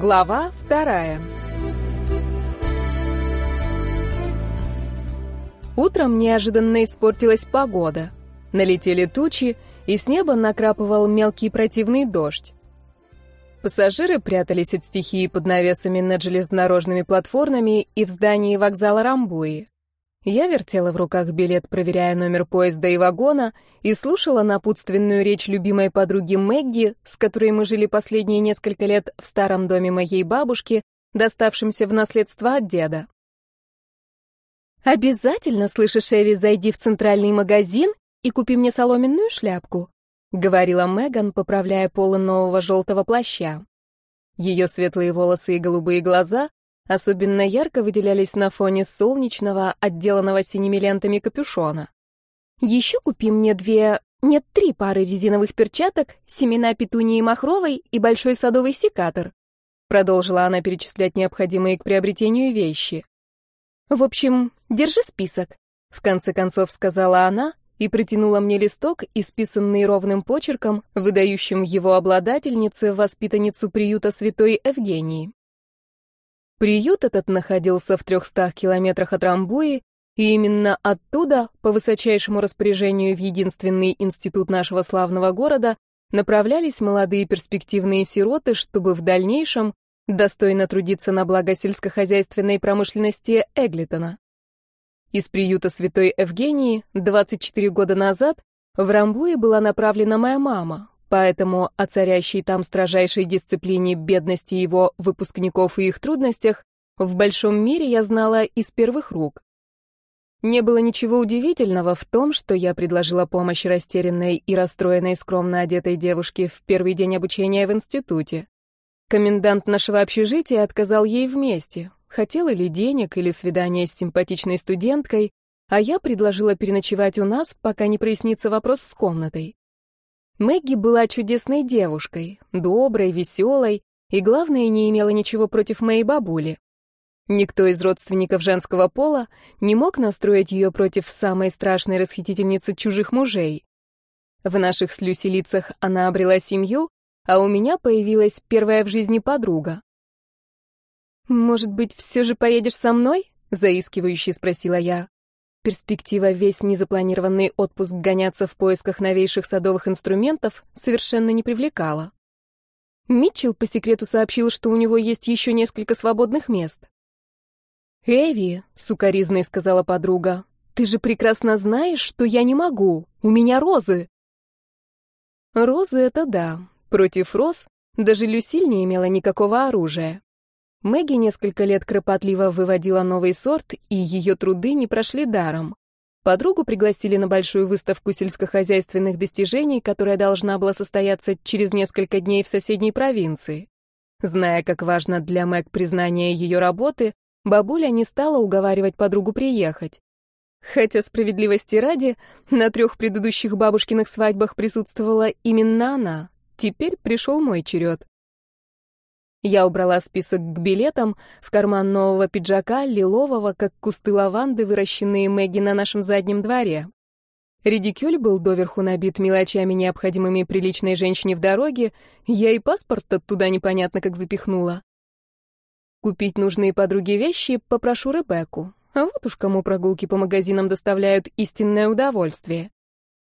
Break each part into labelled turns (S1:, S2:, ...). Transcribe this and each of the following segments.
S1: Глава вторая. Утром неожиданно испортилась погода. Налетели тучи, и с неба накрапывал мелкий противный дождь. Пассажиры прятались от стихии под навесами над железнодорожными платформами и в здании вокзала Рамбуи. Я вертела в руках билет, проверяя номер поезда и вагона, и слушала напутственную речь любимой подруги Мэгги, с которой мы жили последние несколько лет в старом доме моей бабушки, доставшемся в наследство от деда. «Обязательно, слышишь, Эви, зайди в центральный магазин и купи мне соломенную шляпку», — говорила Меган, поправляя полы нового желтого плаща. Ее светлые волосы и голубые глаза особенно ярко выделялись на фоне солнечного, отделанного синими лентами капюшона. «Еще купи мне две, нет, три пары резиновых перчаток, семена петунии махровой и большой садовый секатор», продолжила она перечислять необходимые к приобретению вещи. «В общем, держи список», — в конце концов сказала она и протянула мне листок, исписанный ровным почерком, выдающим его обладательнице, воспитанницу приюта святой Евгении. Приют этот находился в 300 километрах от Рамбуи, и именно оттуда, по высочайшему распоряжению в единственный институт нашего славного города, направлялись молодые перспективные сироты, чтобы в дальнейшем достойно трудиться на благо сельскохозяйственной промышленности Эглитона. Из приюта Святой Евгении 24 года назад в Рамбуе была направлена моя мама, Поэтому о царящей там строжайшей дисциплине бедности его выпускников и их трудностях в большом мире я знала из первых рук. Не было ничего удивительного в том, что я предложила помощь растерянной и расстроенной скромно одетой девушке в первый день обучения в институте. Комендант нашего общежития отказал ей вместе. Хотела ли денег или свидание с симпатичной студенткой, а я предложила переночевать у нас, пока не прояснится вопрос с комнатой. Мэгги была чудесной девушкой, доброй, веселой и, главное, не имела ничего против моей бабули. Никто из родственников женского пола не мог настроить ее против самой страшной расхитительницы чужих мужей. В наших с Люси лицах она обрела семью, а у меня появилась первая в жизни подруга. «Может быть, все же поедешь со мной?» — заискивающе спросила я. Перспектива весь незапланированный отпуск гоняться в поисках новейших садовых инструментов совершенно не привлекала. Митчелл по секрету сообщил, что у него есть еще несколько свободных мест. «Эви», — сукоризной сказала подруга, — «ты же прекрасно знаешь, что я не могу. У меня розы». Розы — это да. Против роз даже Люсиль не имела никакого оружия. Мэгги несколько лет кропотливо выводила новый сорт, и ее труды не прошли даром. Подругу пригласили на большую выставку сельскохозяйственных достижений, которая должна была состояться через несколько дней в соседней провинции. Зная, как важно для Мэг признание ее работы, бабуля не стала уговаривать подругу приехать. Хотя справедливости ради, на трех предыдущих бабушкиных свадьбах присутствовала именно она. Теперь пришел мой черед. Я убрала список к билетам в карман нового пиджака, лилового, как кусты лаванды, выращенные Мэгги на нашем заднем дворе. Редикюль был доверху набит мелочами, необходимыми приличной женщине в дороге, я и паспорт оттуда непонятно как запихнула. Купить нужные подруге вещи попрошу Ребекку, а вот уж кому прогулки по магазинам доставляют истинное удовольствие.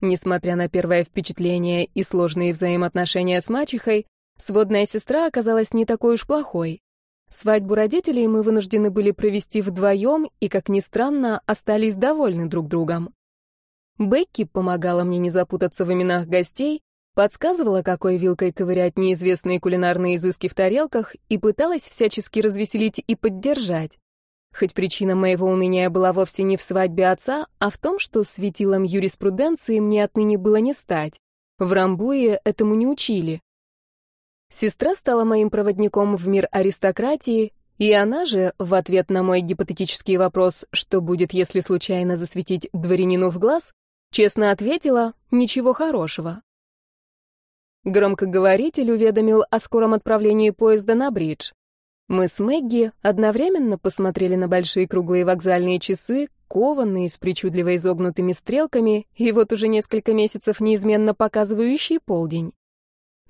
S1: Несмотря на первое впечатление и сложные взаимоотношения с мачехой, Сводная сестра оказалась не такой уж плохой. Свадьбу родителей мы вынуждены были провести вдвоем и, как ни странно, остались довольны друг другом. Бекки помогала мне не запутаться в именах гостей, подсказывала, какой вилкой ковырять неизвестные кулинарные изыски в тарелках и пыталась всячески развеселить и поддержать. Хоть причина моего уныния была вовсе не в свадьбе отца, а в том, что светилом юриспруденции мне отныне было не стать. В Рамбуе этому не учили. Сестра стала моим проводником в мир аристократии, и она же, в ответ на мой гипотетический вопрос, что будет, если случайно засветить дворянину в глаз, честно ответила «ничего хорошего». Громкоговоритель уведомил о скором отправлении поезда на бридж. Мы с Мэгги одновременно посмотрели на большие круглые вокзальные часы, кованные с причудливо изогнутыми стрелками, и вот уже несколько месяцев неизменно показывающие полдень.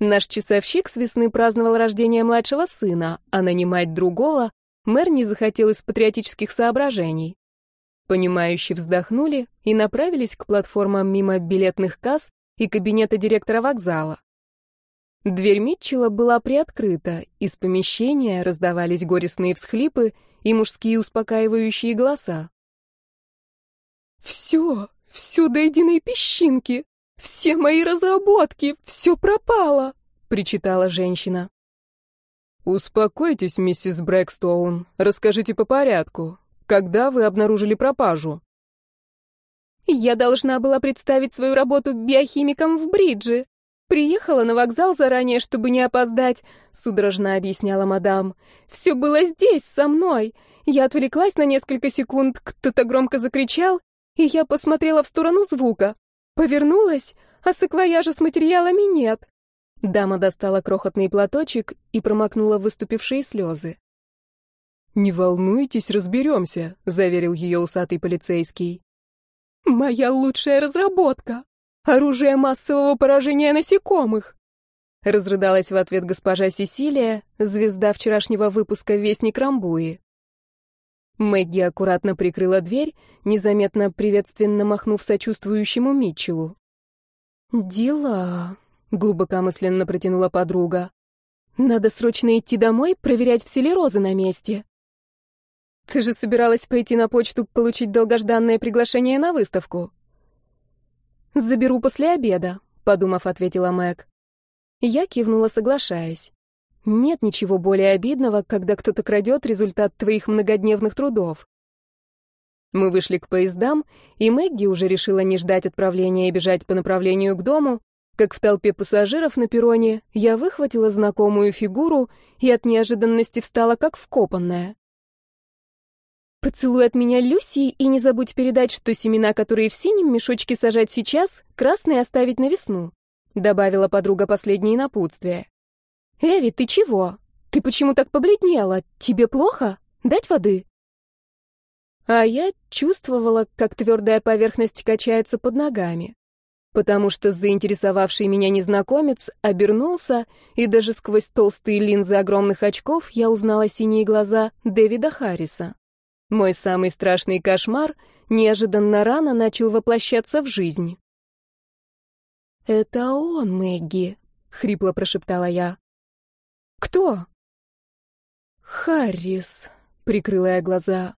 S1: Наш часовщик с весны праздновал рождение младшего сына, а нанимать другого мэр не захотел из патриотических соображений. Понимающие вздохнули и направились к платформам мимо билетных касс и кабинета директора вокзала. Дверь Митчелла была приоткрыта, из помещения раздавались горестные всхлипы и мужские успокаивающие голоса.
S2: «Все, все до единой песчинки! Все мои разработки! Все пропало!» — причитала женщина.
S3: «Успокойтесь, миссис Брэкстоун. Расскажите по порядку. Когда вы обнаружили пропажу?»
S2: «Я должна была представить свою работу биохимиком в Бридже. Приехала на вокзал заранее, чтобы не опоздать», — судорожно объясняла мадам. «Все было здесь, со мной. Я отвлеклась на несколько секунд, кто-то громко закричал, и я посмотрела в сторону звука. Повернулась, а саквояжа с материалами нет.
S1: Дама достала крохотный платочек и промокнула выступившие слезы.
S3: «Не волнуйтесь, разберемся», — заверил ее усатый полицейский.
S2: «Моя лучшая разработка! Оружие массового поражения насекомых!»
S1: Разрыдалась в ответ госпожа Сесилия, звезда вчерашнего выпуска «Вестник Рамбуи». Мэгги аккуратно прикрыла дверь, незаметно приветственно махнув сочувствующему Митчеллу.
S2: «Дела», —
S1: глубокомысленно протянула подруга. «Надо срочно идти домой, проверять, все ли розы на месте». «Ты же собиралась пойти на почту получить долгожданное приглашение на выставку?» «Заберу после обеда», — подумав, ответила Мэг. Я кивнула, соглашаясь. Нет ничего более обидного, когда кто-то крадет результат твоих многодневных трудов. Мы вышли к поездам, и Мэгги уже решила не ждать отправления и бежать по направлению к дому, как в толпе пассажиров на перроне я выхватила знакомую фигуру и от неожиданности встала как вкопанная. «Поцелуй от меня Люси, и не забудь передать, что семена, которые в синем мешочке сажать сейчас, красные оставить на весну», добавила подруга последние напутствия. «Эви, ты чего? Ты почему так побледнела? Тебе плохо? Дать воды?» А я чувствовала, как твердая поверхность качается под ногами, потому что заинтересовавший меня незнакомец обернулся, и даже сквозь толстые линзы огромных очков я узнала синие глаза Дэвида Харриса. Мой самый страшный кошмар неожиданно рано начал воплощаться в жизнь. «Это он, Мэгги», — хрипло прошептала я. «Кто?» «Харрис», — прикрыла я глаза.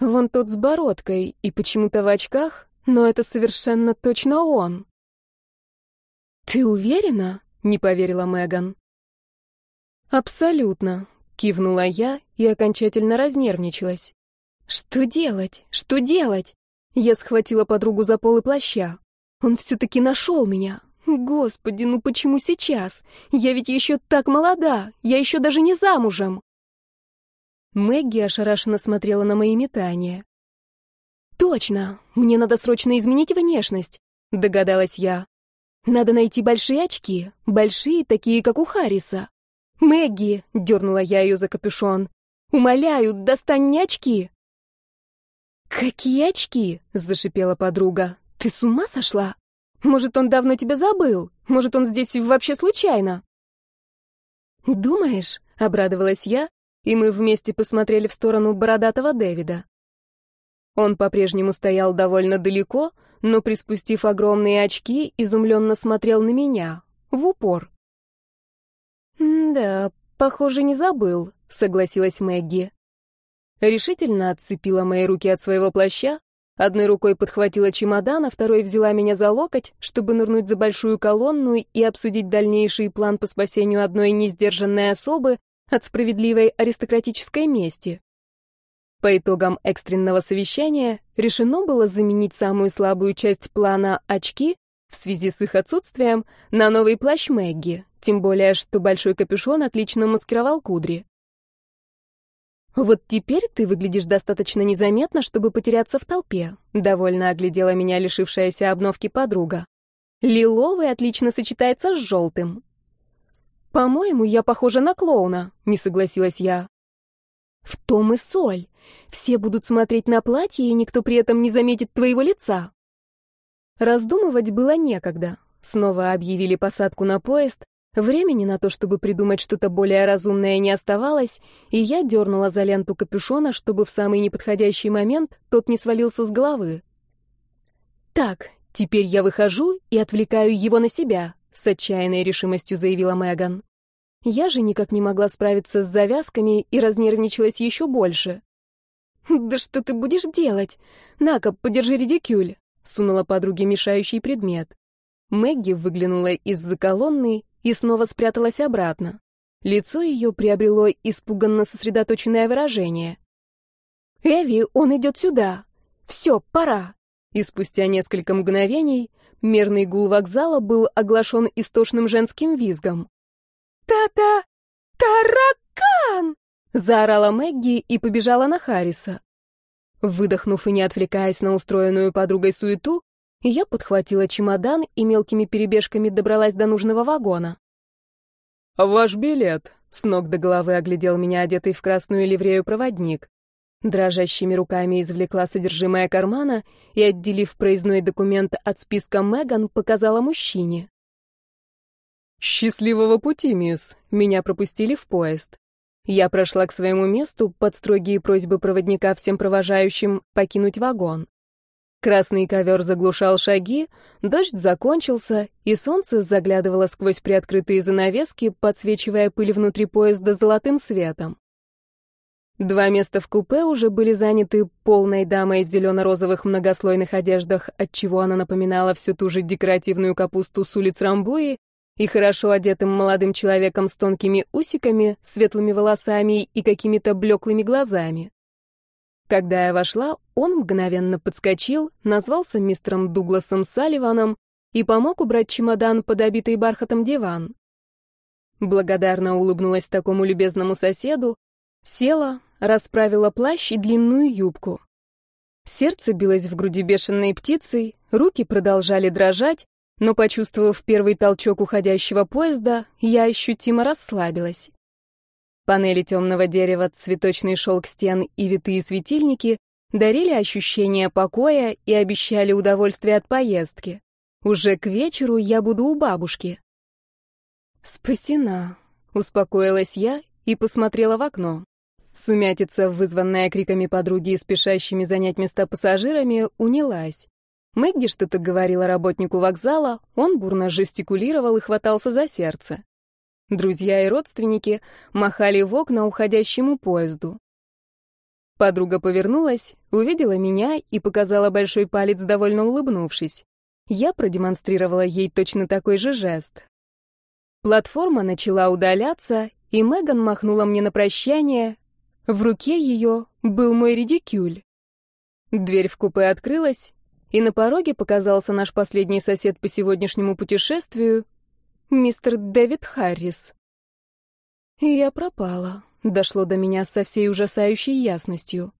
S1: «Вон тот с бородкой и почему-то в очках, но это совершенно точно он». «Ты уверена?» — не поверила Меган. «Абсолютно», — кивнула я и окончательно разнервничалась. «Что делать? Что делать?» Я схватила подругу за полы плаща. Он все-таки нашел меня. Господи, ну почему сейчас? Я ведь еще так молода, я еще даже не замужем. Мэгги ошарашенно смотрела на мои метания. «Точно, мне надо срочно изменить внешность», — догадалась я. «Надо найти большие очки, большие, такие, как у Харриса». «Мэгги», — дернула я ее за капюшон, — «умоляю, достань мне очки». «Какие очки?» — зашипела подруга. «Ты с ума сошла? Может, он давно тебя забыл? Может, он здесь вообще случайно?» «Думаешь?» — обрадовалась я, и мы вместе посмотрели в сторону бородатого Дэвида. Он по-прежнему стоял довольно далеко, но, приспустив огромные очки, изумленно смотрел на меня, в упор. «Да, похоже, не забыл», — согласилась Мэгги. Решительно отцепила мои руки от своего плаща, Одной рукой подхватила чемодан, а второй взяла меня за локоть, чтобы нырнуть за большую колонну и обсудить дальнейший план по спасению одной несдержанной особы от справедливой аристократической мести. По итогам экстренного совещания решено было заменить самую слабую часть плана «очки» в связи с их отсутствием на новый плащ Мэгги, тем более, что большой капюшон отлично маскировал кудри. «Вот теперь ты выглядишь достаточно незаметно, чтобы потеряться в толпе», — довольно оглядела меня лишившаяся обновки подруга. «Лиловый отлично сочетается с желтым». «По-моему, я похожа на клоуна», — не согласилась я. «В том и соль. Все будут смотреть на платье, и никто при этом не заметит твоего лица». Раздумывать было некогда. снова объявили посадку на поезд, времени на то, чтобы придумать что-то более разумное, не оставалось, и я дернула за ленту капюшона, чтобы в самый неподходящий момент тот не свалился с головы. «Так, теперь я выхожу и отвлекаю его на себя», — с отчаянной решимостью заявила Меган. Я же никак не могла справиться с завязками и разнервничалась еще больше. «Да что ты будешь делать? На-ка, подержи редикюль», — сунула подруге мешающий предмет. Мэгги выглянула из-за колонны и снова спряталась обратно. Лицо ее приобрело испуганно сосредоточенное выражение. «Эви, он идет сюда! Все, пора!» И спустя несколько мгновений мерный гул вокзала был оглашен истошным женским визгом.
S2: «Та-та! Таракан!»
S1: — заорала Мэгги и побежала на Харриса. Выдохнув и не отвлекаясь на устроенную подругой суету, я подхватила чемодан и мелкими перебежками добралась до нужного вагона.
S3: «Ваш билет!» — с ног до головы оглядел меня одетый в красную ливрею проводник.
S1: Дрожащими руками извлекла содержимое кармана и, отделив проездной документ от списка Меган, показала мужчине.
S3: «Счастливого пути, мисс!» Меня пропустили в поезд.
S1: Я прошла к своему месту под строгие просьбы проводника всем провожающим покинуть вагон. Красный ковер заглушал шаги, дождь закончился, и солнце заглядывало сквозь приоткрытые занавески, подсвечивая пыль внутри поезда золотым светом. Два места в купе уже были заняты полной дамой в зелено-розовых многослойных одеждах, отчего она напоминала всю ту же декоративную капусту с улиц Рамбуи, и хорошо одетым молодым человеком с тонкими усиками, светлыми волосами и какими-то блеклыми глазами. Когда я вошла, он мгновенно подскочил, назвался мистером Дугласом Салливаном и помог убрать чемодан под обитый бархатом диван. Благодарно улыбнулась такому любезному соседу, села, расправила плащ и длинную юбку. Сердце билось в груди бешеной птицей, руки продолжали дрожать, но, почувствовав первый толчок уходящего поезда, я ощутимо расслабилась. Панели темного дерева, цветочный шелк стен и витые светильники дарили ощущение покоя и обещали удовольствие от поездки. Уже к вечеру я буду у бабушки. Спасена, успокоилась я и посмотрела в окно. Сумятица, вызванная криками подруги и спешащими занять места пассажирами, унялась. Мэгги что-то говорила работнику вокзала, он бурно жестикулировал и хватался за сердце. Друзья и родственники махали в окна уходящему поезду. Подруга повернулась, увидела меня и показала большой палец, довольно улыбнувшись. Я продемонстрировала ей точно такой же жест. Платформа начала удаляться, и Меган махнула мне на прощание. В руке ее был мой редикюль. Дверь в купе открылась, и на пороге показался наш последний сосед по сегодняшнему путешествию, мистер Дэвид Харрис. И я пропала. Дошло до меня со всей ужасающей ясностью.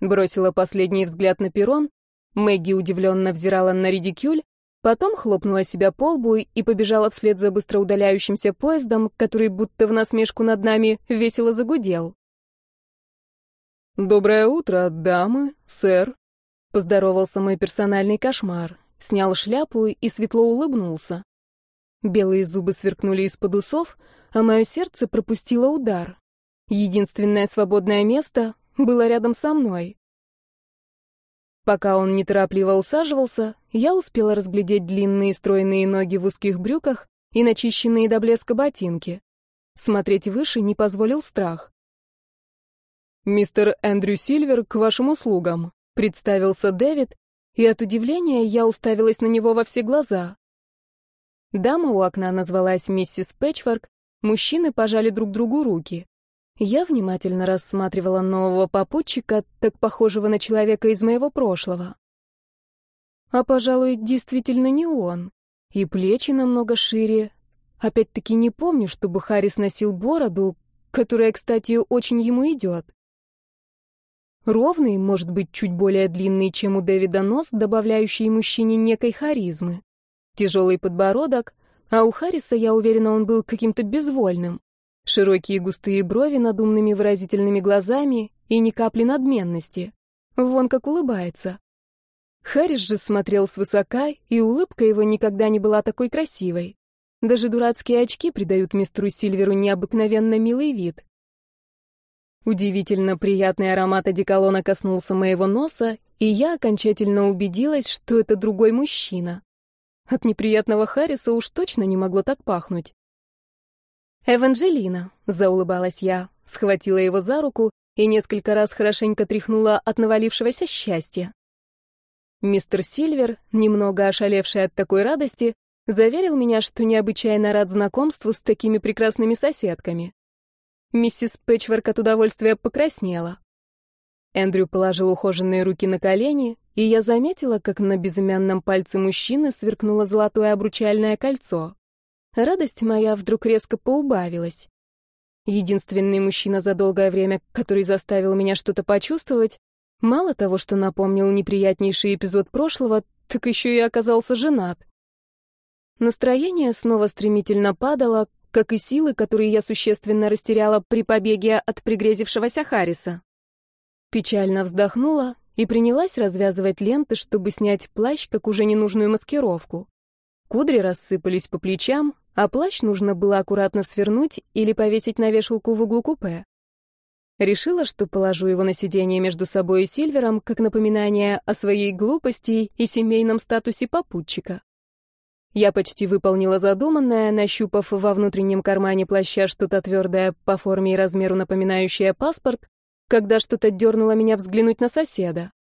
S1: Бросила последний взгляд на перрон, Мэгги удивленно взирала на редикюль, потом хлопнула себя по лбу и побежала вслед за быстро удаляющимся поездом, который будто в насмешку над нами весело загудел.
S3: «Доброе утро, дамы, сэр», —
S1: поздоровался мой персональный кошмар, снял шляпу и светло улыбнулся. Белые зубы сверкнули из-под усов, а мое сердце пропустило удар. Единственное свободное место было рядом со мной. Пока он неторопливо усаживался, я успела разглядеть длинные стройные ноги в узких брюках и начищенные до блеска ботинки. Смотреть выше не позволил страх.
S3: «Мистер Эндрю Сильвер к вашим услугам», — представился Дэвид, и от удивления я уставилась на него во все глаза.
S1: Дама у окна назвалась миссис Пэтчворк, мужчины пожали друг другу руки. Я внимательно рассматривала нового попутчика, так похожего на человека из моего прошлого. А, пожалуй, действительно не он. И плечи намного шире. Опять-таки не помню, чтобы Харрис носил бороду, которая, кстати, очень ему идет. Ровный, может быть, чуть более длинный, чем у Дэвида нос, добавляющий мужчине некой харизмы тяжелый подбородок, а у Харриса, я уверена, он был каким-то безвольным. Широкие густые брови над умными выразительными глазами и ни капли надменности. Вон как улыбается. Харрис же смотрел свысока, и улыбка его никогда не была такой красивой. Даже дурацкие очки придают мистеру Сильверу необыкновенно милый вид. Удивительно приятный аромат одеколона коснулся моего носа, и я окончательно убедилась, что это другой мужчина. От неприятного Харриса уж точно не могло так пахнуть. «Эванжелина», — заулыбалась я, схватила его за руку и несколько раз хорошенько тряхнула от навалившегося счастья. Мистер Сильвер, немного ошалевший от такой радости, заверил меня, что необычайно рад знакомству с такими прекрасными соседками. Миссис Пэтчворк от удовольствия покраснела. Эндрю положил ухоженные руки на колени, и я заметила, как на безымянном пальце мужчины сверкнуло золотое обручальное кольцо. Радость моя вдруг резко поубавилась. Единственный мужчина за долгое время, который заставил меня что-то почувствовать, мало того, что напомнил неприятнейший эпизод прошлого, так еще и оказался женат. Настроение снова стремительно падало, как и силы, которые я существенно растеряла при побеге от пригрезившегося Харриса. Печально вздохнула и принялась развязывать ленты, чтобы снять плащ, как уже ненужную маскировку. Кудри рассыпались по плечам, а плащ нужно было аккуратно свернуть или повесить на вешалку в углу купе. Решила, что положу его на сиденье между собой и Сильвером, как напоминание о своей глупости и семейном статусе попутчика. Я почти выполнила задуманное, нащупав во внутреннем кармане плаща что-то твердое по форме и размеру напоминающее паспорт, когда что-то дернуло меня взглянуть на соседа.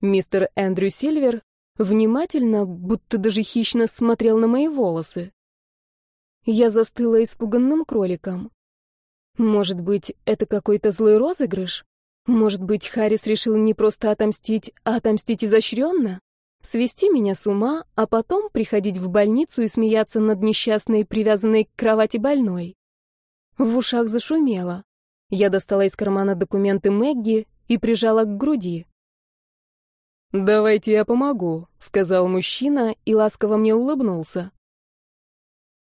S1: Мистер Эндрю Сильвер внимательно, будто даже хищно смотрел на мои волосы. Я застыла испуганным кроликом. Может быть, это какой-то злой розыгрыш? Может быть, Харрис решил не просто отомстить, а отомстить изощренно? Свести меня с ума, а потом приходить в больницу и смеяться над несчастной, привязанной к кровати больной. В ушах зашумело. Я достала из кармана документы Мэгги и прижала к груди.
S3: «Давайте я помогу», — сказал мужчина и ласково мне улыбнулся.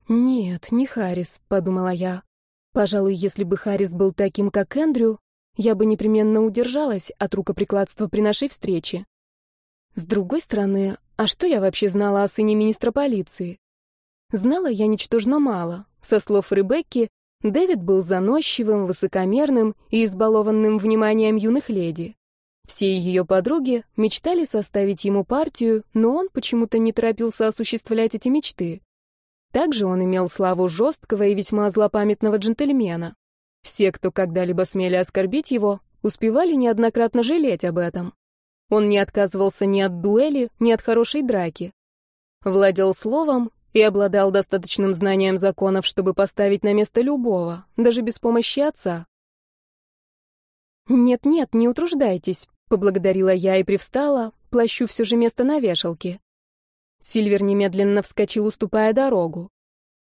S1: «Нет, не Харрис», — подумала я. «Пожалуй, если бы Харрис был таким, как Эндрю, я бы непременно удержалась от рукоприкладства при нашей встрече. С другой стороны, а что я вообще знала о сыне министра полиции? Знала я ничтожно мало. Со слов Ребекки, Дэвид был заносчивым, высокомерным и избалованным вниманием юных леди. Все ее подруги мечтали составить ему партию, но он почему-то не торопился осуществлять эти мечты. Также он имел славу жесткого и весьма злопамятного джентльмена. Все, кто когда-либо смели оскорбить его, успевали неоднократно жалеть об этом. Он не отказывался ни от дуэли, ни от хорошей драки. Владел словом и обладал достаточным знанием законов, чтобы поставить на место любого, даже без помощи отца. «Нет-нет, не утруждайтесь», — поблагодарила я и привстала, плащу все же место на вешалке. Сильвер немедленно вскочил, уступая дорогу.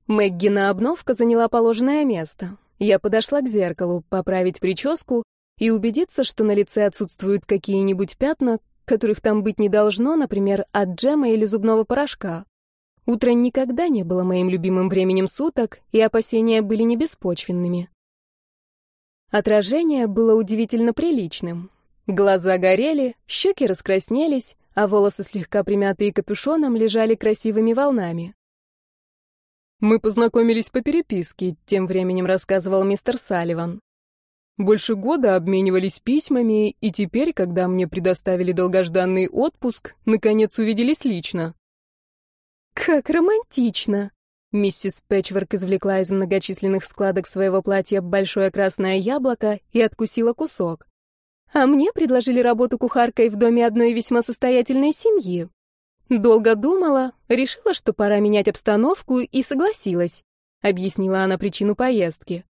S1: Мэгги на обновка заняла положенное место. Я подошла к зеркалу, поправить прическу и убедиться, что на лице отсутствуют какие-нибудь пятна, которых там быть не должно, например, от джема или зубного порошка. Утро никогда не было моим любимым временем суток, и опасения были не беспочвенными. Отражение было удивительно приличным. Глаза горели, щеки раскраснелись, а волосы, слегка примятые капюшоном, лежали красивыми волнами.
S3: «Мы познакомились по переписке», — тем временем рассказывал мистер Салливан. «Больше года обменивались письмами, и теперь, когда мне предоставили долгожданный отпуск, наконец увиделись лично.
S1: «Как романтично!» Миссис Пэтчворк извлекла из многочисленных складок своего платья большое красное яблоко и откусила кусок. «А мне предложили работу кухаркой в доме одной весьма состоятельной семьи. Долго думала, решила, что пора менять обстановку и согласилась», — объяснила она причину поездки.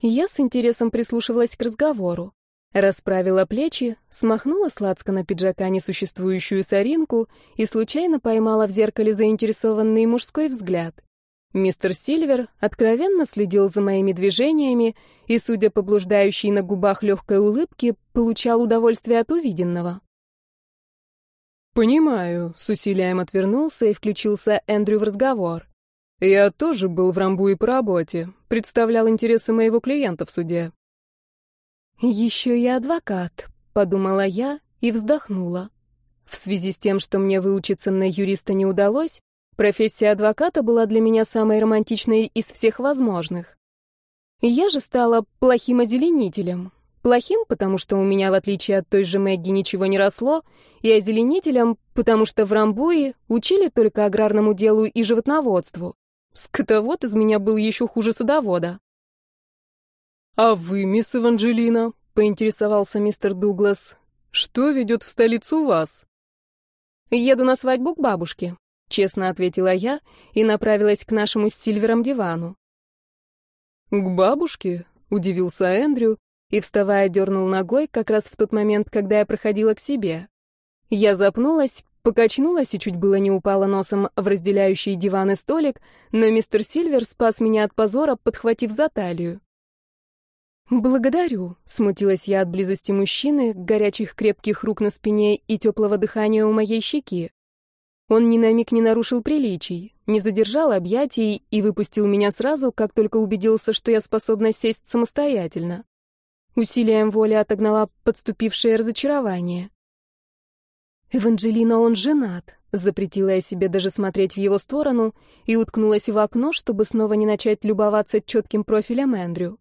S1: Я с интересом прислушивалась к разговору. Расправила плечи, смахнула сладко на пиджака несуществующую соринку и случайно поймала в зеркале заинтересованный мужской взгляд. Мистер Сильвер откровенно следил за моими движениями и, судя по блуждающей на губах легкой улыбке, получал удовольствие от увиденного.
S3: «Понимаю», — с усилием отвернулся и включился Эндрю в разговор. «Я тоже был в Рамбуе по работе, представлял интересы моего клиента в суде.
S1: «Еще и адвокат», — подумала я и вздохнула. В связи с тем, что мне выучиться на юриста не удалось, профессия адвоката была для меня самой романтичной из всех возможных. Я же стала плохим озеленителем. Плохим, потому что у меня, в отличие от той же Мэгги, ничего не росло, и озеленителем, потому что в Рамбуе учили только аграрному делу и животноводству. Скотовод из меня был еще хуже садовода.
S3: «А вы, мисс Эванжелина?» — поинтересовался мистер Дуглас. «Что ведет в столицу вас?»
S1: «Еду на свадьбу к бабушке», — честно ответила я и направилась к нашему с Сильвером дивану.
S3: «К бабушке?» — удивился Эндрю и, вставая, дернул ногой как раз в тот момент, когда я проходила к себе. Я запнулась, покачнулась и чуть было не упала носом в разделяющий диван и столик, но мистер Сильвер спас меня от позора, подхватив за талию.
S1: «Благодарю», — смутилась я от близости мужчины, горячих крепких рук на спине и теплого дыхания у моей щеки. Он ни на миг не нарушил приличий, не задержал объятий и выпустил меня сразу, как только убедился, что я способна сесть самостоятельно. Усилием воли отогнала подступившее разочарование. «Эванжелина, он женат», — запретила я себе даже смотреть в его сторону и уткнулась в окно, чтобы снова не начать любоваться четким профилем Эндрю.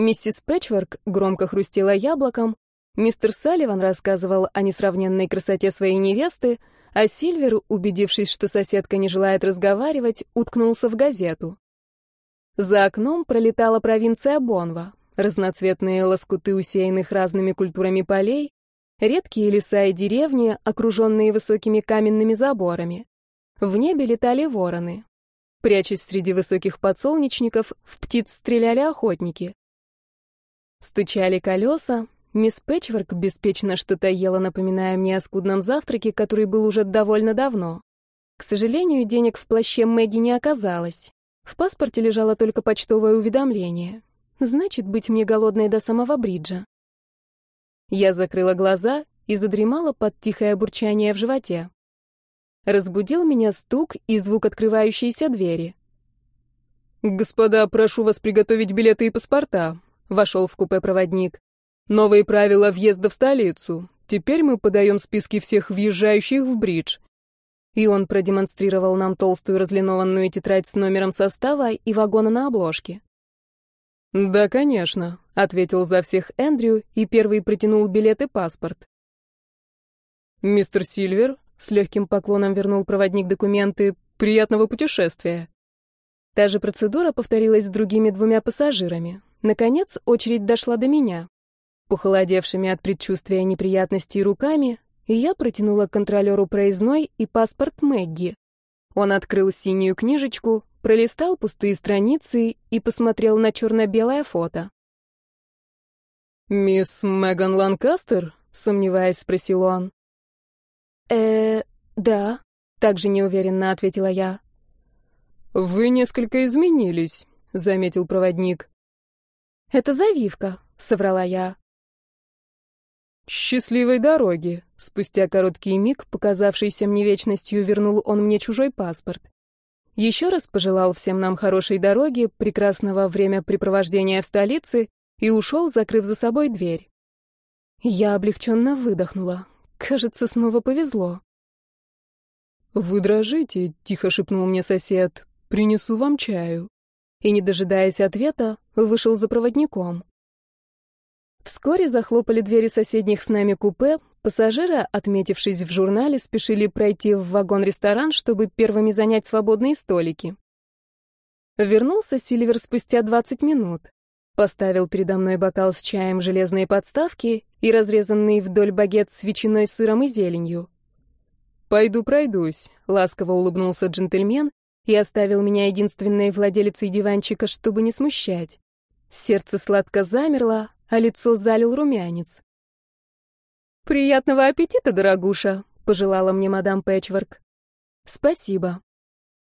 S1: Миссис Пэтчворк громко хрустела яблоком, мистер Салливан рассказывал о несравненной красоте своей невесты, а Сильвер, убедившись, что соседка не желает разговаривать, уткнулся в газету. За окном пролетала провинция Бонва, разноцветные лоскуты усеянных разными культурами полей, редкие леса и деревни, окруженные высокими каменными заборами. В небе летали вороны. Прячась среди высоких подсолнечников, в птиц стреляли охотники. Стучали колеса. Мисс Пэтчворк беспечно что-то ела, напоминая мне о скудном завтраке, который был уже довольно давно. К сожалению, денег в плаще Мэгги не оказалось. В паспорте лежало только почтовое уведомление. Значит, быть мне голодной до самого бриджа. Я закрыла глаза и задремала под тихое бурчание в животе. Разбудил меня стук и звук открывающейся двери.
S3: «Господа, прошу вас приготовить билеты и паспорта», Вошел в купе проводник. Новые правила въезда в столицу. Теперь мы подаем списки всех въезжающих в бридж.
S1: И он продемонстрировал нам толстую разлинованную тетрадь с номером состава и вагона на обложке.
S3: «Да, конечно», — ответил за всех Эндрю и первый протянул билет и паспорт. «Мистер Сильвер», — с легким поклоном вернул проводник документы, «приятного путешествия».
S1: Та же процедура повторилась с другими двумя пассажирами. Наконец, очередь дошла до меня. Похолодевшими от предчувствия неприятностей руками, я протянула контролеру проездной и паспорт Мэгги. Он открыл синюю книжечку, пролистал пустые страницы и посмотрел на черно-белое фото.
S3: «Мисс Меган Ланкастер?» — сомневаясь, спросил он.
S1: э да», — также неуверенно ответила я.
S3: «Вы несколько изменились», — заметил проводник.
S1: «Это завивка», — соврала я.
S3: «Счастливой дороги!» Спустя короткий миг, показавшийся мне вечностью, вернул он мне чужой паспорт. Еще раз пожелал всем нам хорошей дороги, прекрасного времяпрепровождения в столице и ушел, закрыв за собой дверь. Я облегченно выдохнула. Кажется, снова повезло. «Вы дрожите», — тихо шепнул мне сосед. «Принесу вам чаю» и, не дожидаясь ответа, вышел за проводником. Вскоре захлопали двери соседних с нами купе, пассажиры, отметившись в журнале, спешили пройти в вагон-ресторан, чтобы первыми занять свободные столики. Вернулся Сильвер спустя 20 минут. Поставил передо мной бокал с чаем в железной подставке и разрезанный вдоль багет с ветчиной, сыром и зеленью. «Пойду пройдусь», — ласково улыбнулся джентльмен и оставил меня единственной владелицей диванчика, чтобы не смущать. Сердце сладко замерло, а лицо залил румянец. «Приятного аппетита, дорогуша», — пожелала мне мадам Пэтчворк. «Спасибо».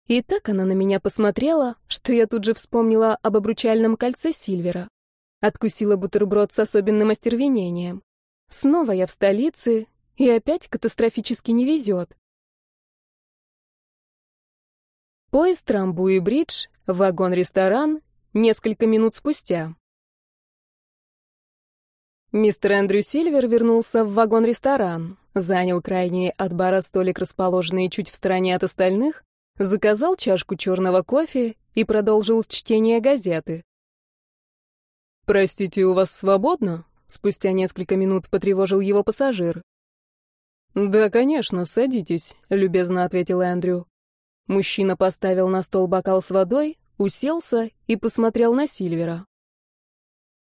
S3: И так она на меня посмотрела, что я тут же вспомнила об обручальном кольце Сильвера. Откусила бутерброд с особенным остервенением. Снова я в столице, и опять катастрофически не везет. Поезд Рамбуи-Бридж, вагон-ресторан, несколько минут спустя.
S1: Мистер Эндрю Сильвер вернулся в вагон-ресторан, занял крайний от бара столик, расположенный чуть в стороне от остальных, заказал чашку черного кофе и продолжил чтение газеты.
S3: «Простите, у вас свободно?» Спустя несколько минут потревожил его пассажир. «Да, конечно, садитесь», — любезно ответил Эндрю. Мужчина поставил на стол бокал с водой, уселся и посмотрел на Сильвера.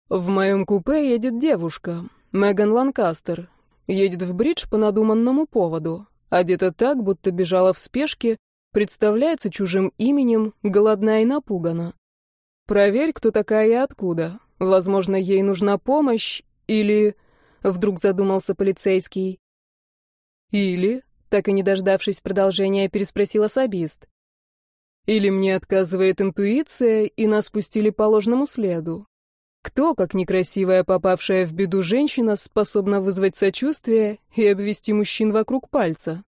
S3: «В моем купе едет девушка, Меган Ланкастер. Едет в бридж по надуманному поводу. Одета так, будто бежала в спешке, представляется чужим именем, голодна и напугана. Проверь, кто такая и откуда. Возможно, ей нужна помощь, или...» Вдруг задумался полицейский. «Или...» Так и не дождавшись продолжения, переспросил особист. «Или мне отказывает интуиция, и нас пустили по ложному следу. Кто, как некрасивая попавшая в беду женщина, способна вызвать сочувствие и обвести мужчин вокруг пальца?»